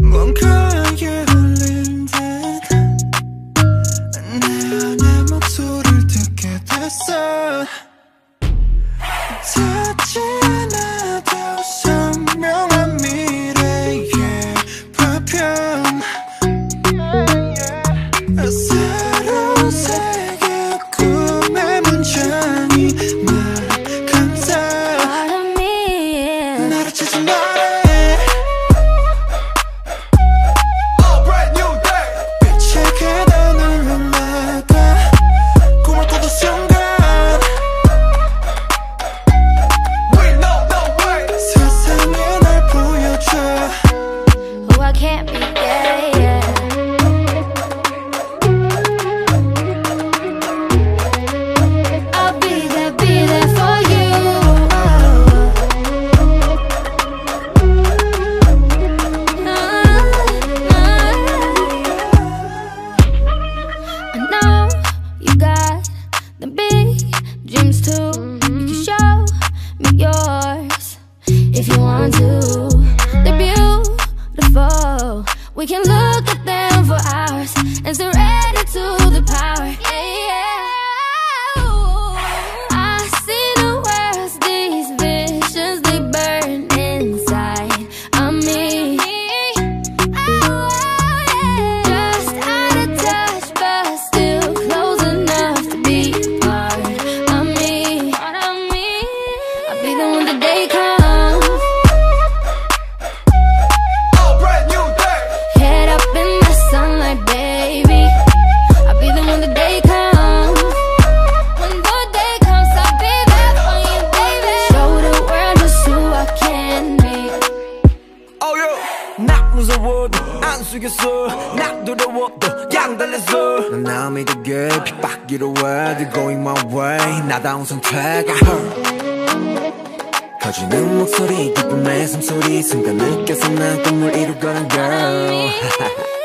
Bunker. if you want to. They're beautiful. We can look at them for hours and surround. 안 숙였어. 나 두려워 또 양달래서 난 남의 덕에 핍박기로 해 They're going my way. 나다운 상태가 커지는 목소리 기쁨의 숨소리. 순간 느껴서 난 꿈을 이룰 거란 girl.